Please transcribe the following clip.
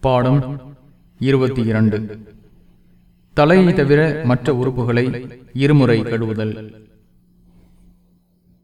பாடம் இருபத்தி இரண்டு. தலையை தவிர மற்ற உறுப்புகளை இருமுறை கழுவுதல்.